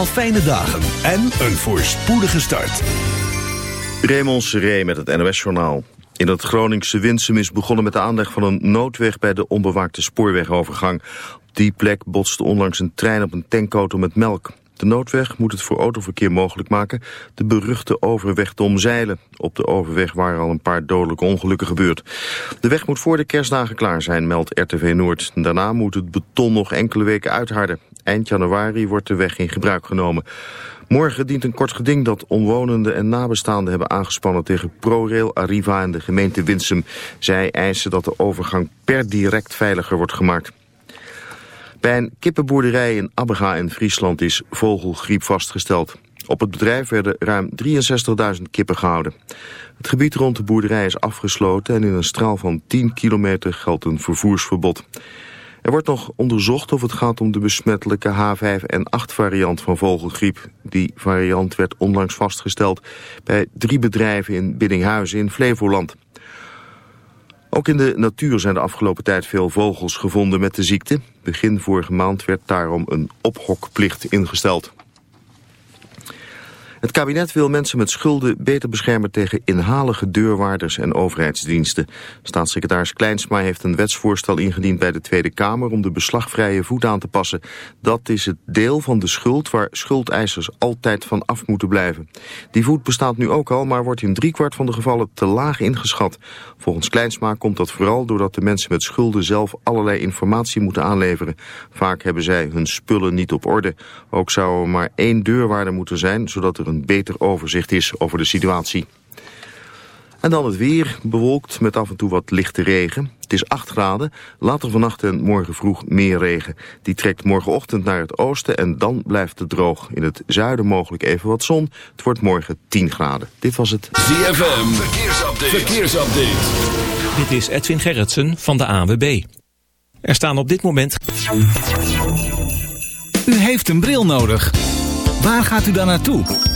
Al fijne dagen en een voorspoedige start. Raymond Seré met het NOS-journaal. In het Groningse Winsum is begonnen met de aanleg van een noodweg bij de onbewaakte spoorwegovergang. Op die plek botste onlangs een trein op een tankauto met melk. De noodweg moet het voor autoverkeer mogelijk maken de beruchte overweg te omzeilen. Op de overweg waren al een paar dodelijke ongelukken gebeurd. De weg moet voor de kerstdagen klaar zijn, meldt RTV Noord. Daarna moet het beton nog enkele weken uitharden. Eind januari wordt de weg in gebruik genomen. Morgen dient een kort geding dat omwonenden en nabestaanden hebben aangespannen tegen ProRail, Arriva en de gemeente Winsum. Zij eisen dat de overgang per direct veiliger wordt gemaakt. Bij een kippenboerderij in Abbega in Friesland is vogelgriep vastgesteld. Op het bedrijf werden ruim 63.000 kippen gehouden. Het gebied rond de boerderij is afgesloten en in een straal van 10 kilometer geldt een vervoersverbod. Er wordt nog onderzocht of het gaat om de besmettelijke H5N8 variant van vogelgriep. Die variant werd onlangs vastgesteld bij drie bedrijven in Biddinghuizen in Flevoland. Ook in de natuur zijn de afgelopen tijd veel vogels gevonden met de ziekte. Begin vorige maand werd daarom een ophokplicht ingesteld. Het kabinet wil mensen met schulden beter beschermen tegen inhalige deurwaarders en overheidsdiensten. Staatssecretaris Kleinsma heeft een wetsvoorstel ingediend bij de Tweede Kamer om de beslagvrije voet aan te passen. Dat is het deel van de schuld waar schuldeisers altijd van af moeten blijven. Die voet bestaat nu ook al, maar wordt in driekwart van de gevallen te laag ingeschat. Volgens Kleinsma komt dat vooral doordat de mensen met schulden zelf allerlei informatie moeten aanleveren. Vaak hebben zij hun spullen niet op orde. Ook zou er maar één deurwaarder moeten zijn, zodat er een beter overzicht is over de situatie. En dan het weer, bewolkt met af en toe wat lichte regen. Het is 8 graden, later vannacht en morgen vroeg meer regen. Die trekt morgenochtend naar het oosten en dan blijft het droog. In het zuiden mogelijk even wat zon. Het wordt morgen 10 graden. Dit was het ZFM Verkeersupdate. Verkeersupdate. Dit is Edwin Gerritsen van de AWB. Er staan op dit moment... U heeft een bril nodig. Waar gaat u dan naartoe?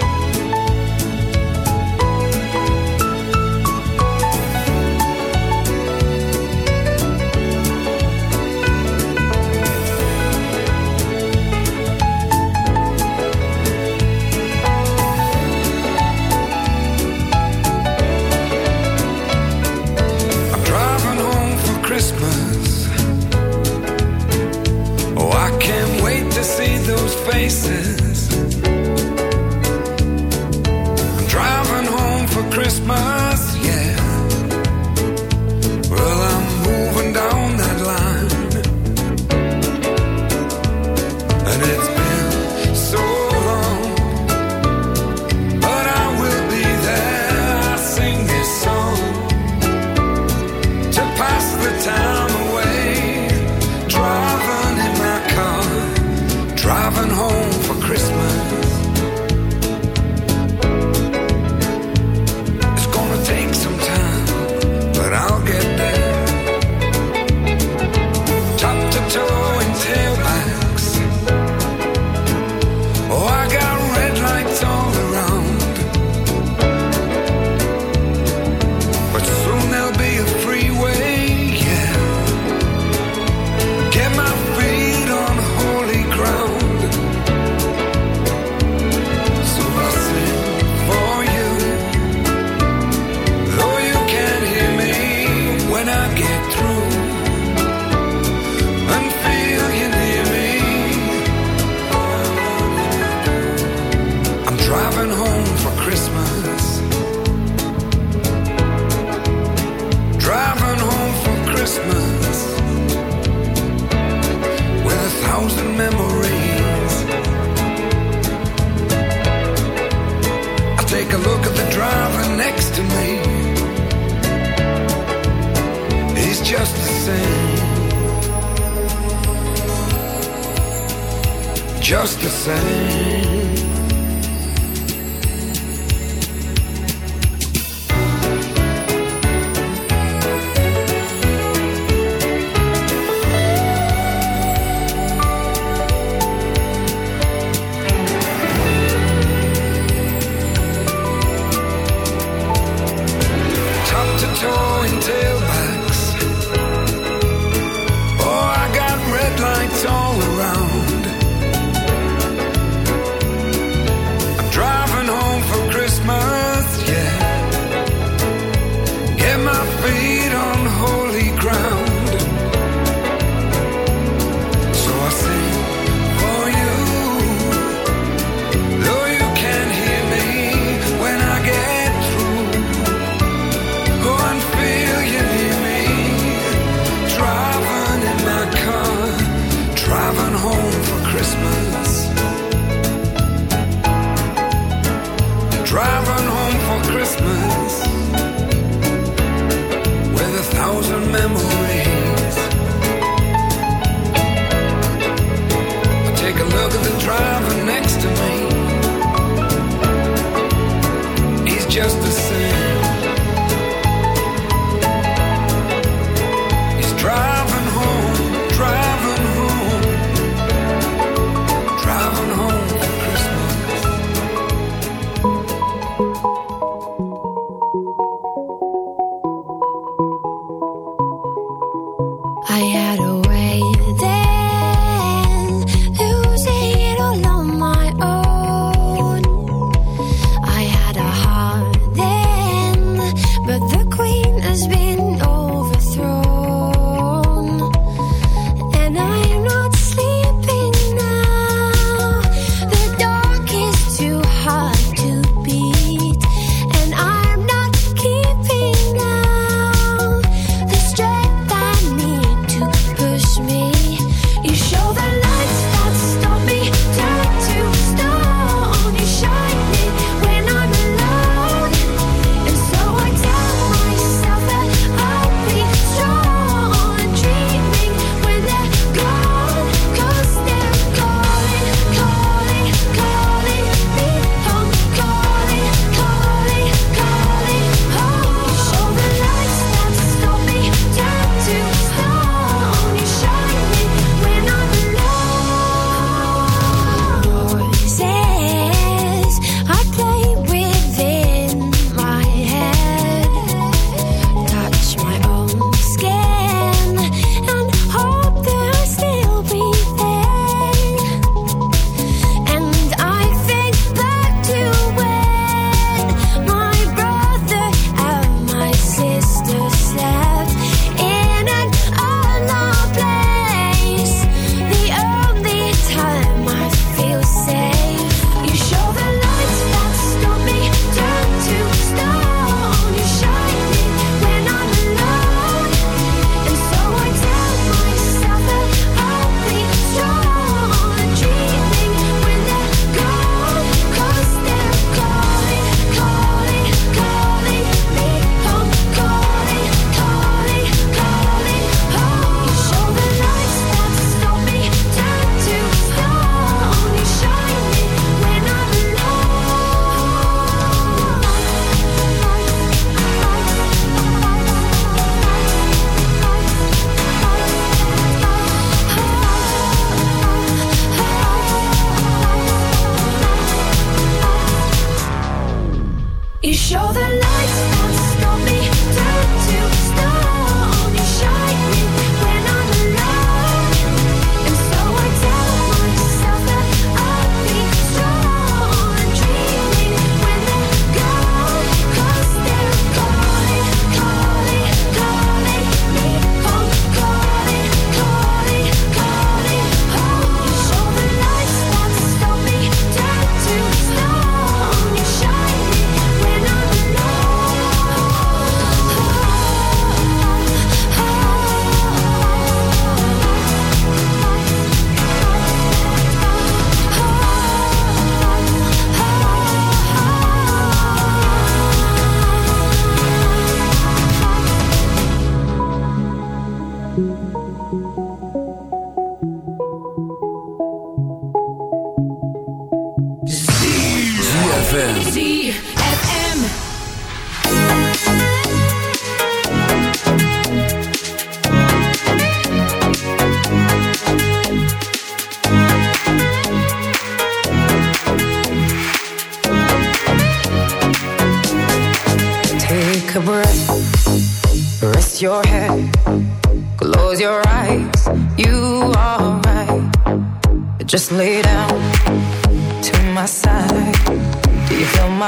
Just the same.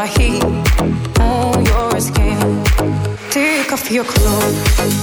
heat on your skin. Take off your clothes.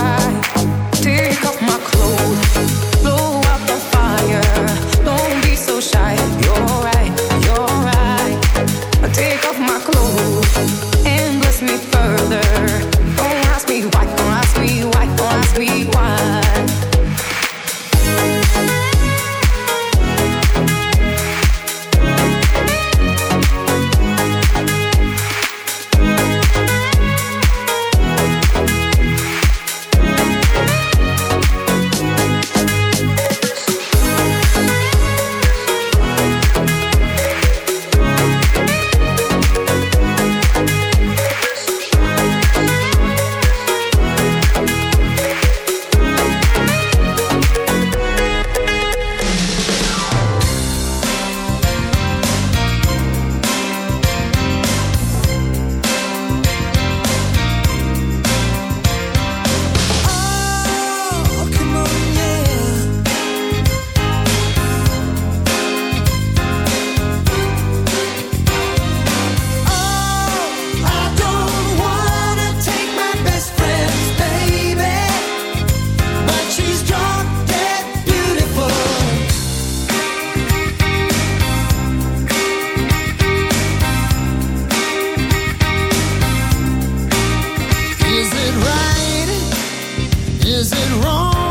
Is it wrong?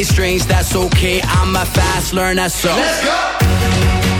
play strings, that's okay. I'm a fast learner, so. Let's go!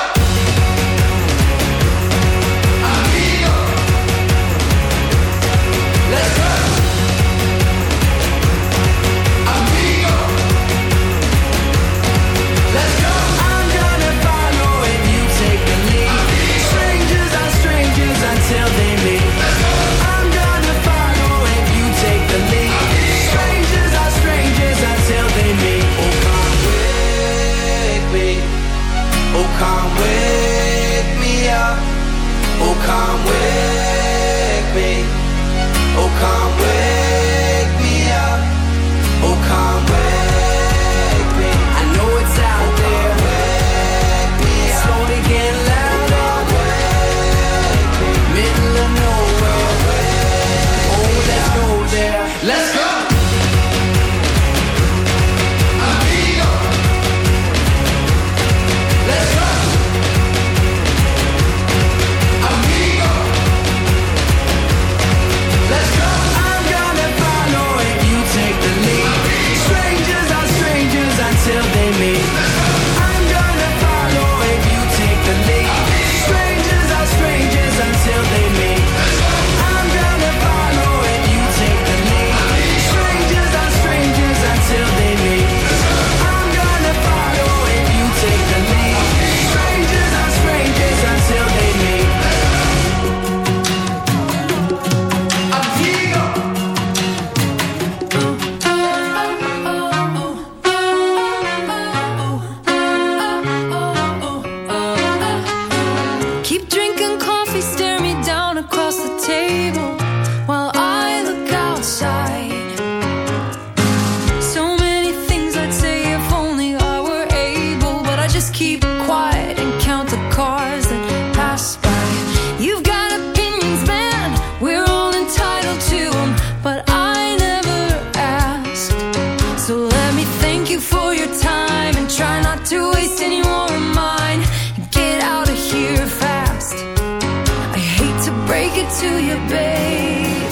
to you, babe,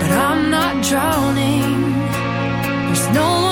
but I'm not drowning. There's no one.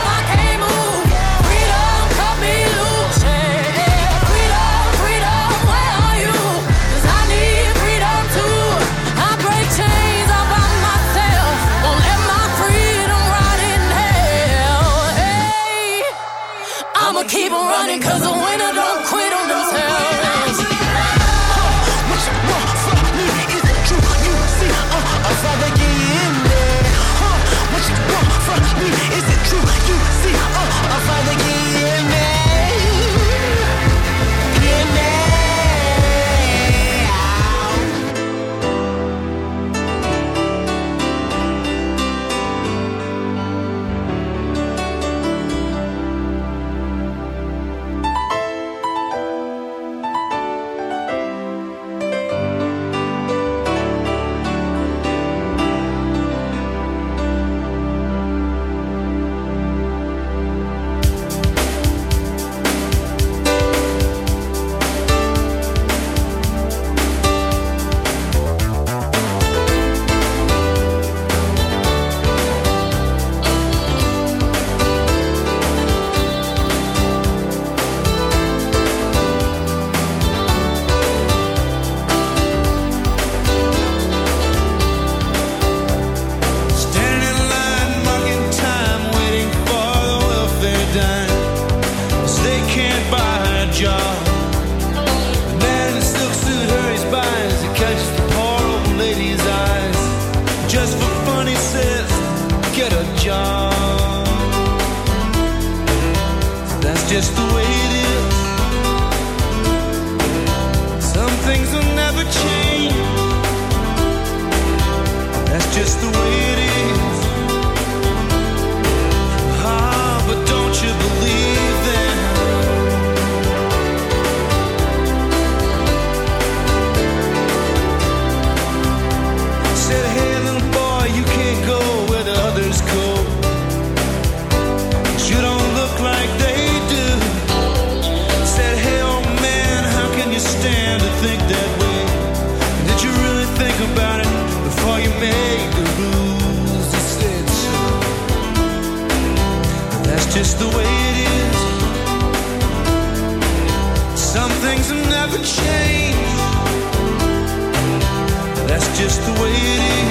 just the way it is.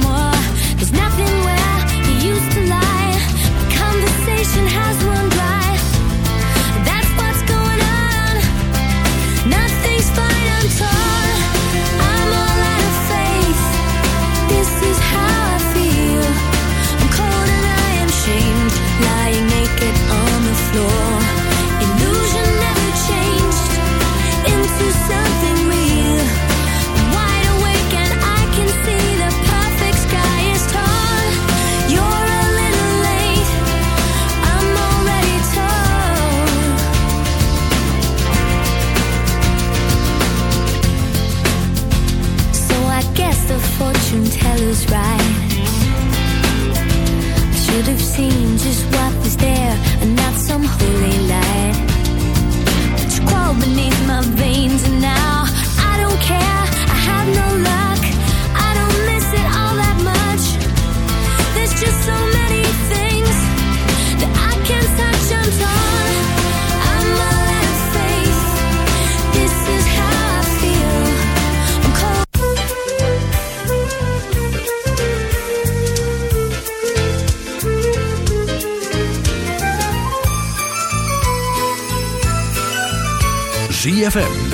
Has one right. I should have seen just what was there, and not some holy. ZFM.